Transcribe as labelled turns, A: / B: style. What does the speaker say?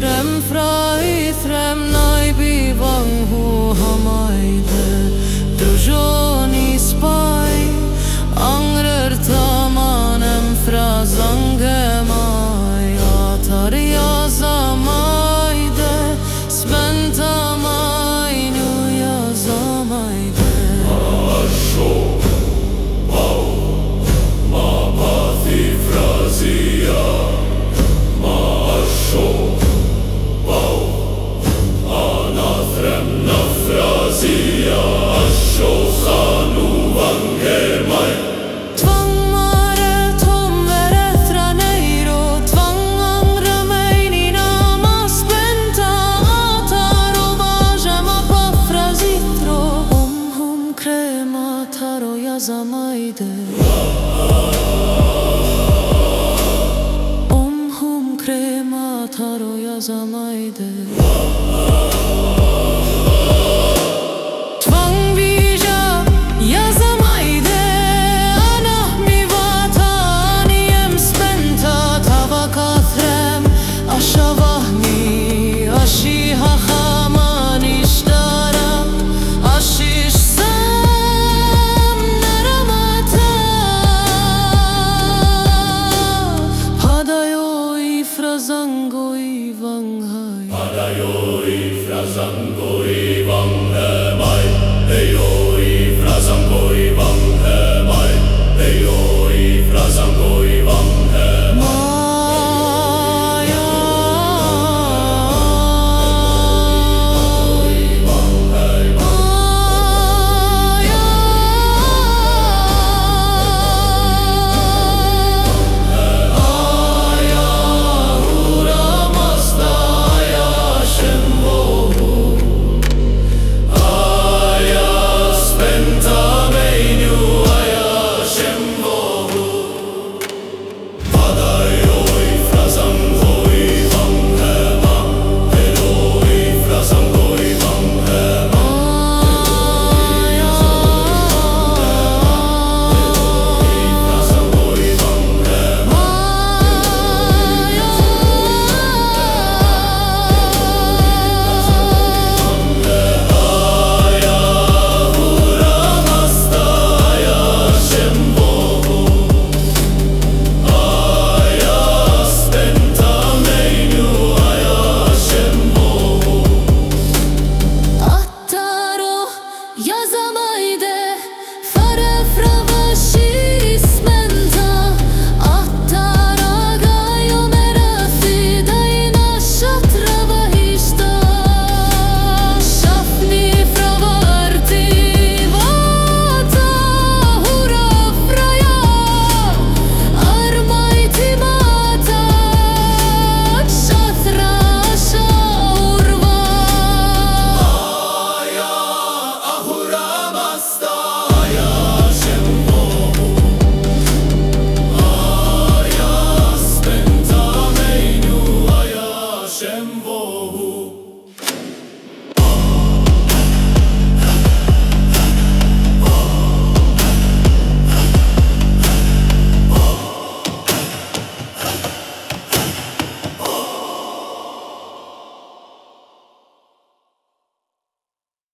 A: תרם פרוי תרם yazamaydı Om hum krema taro yazamaydı Ui, fra sand og 思いで tremble.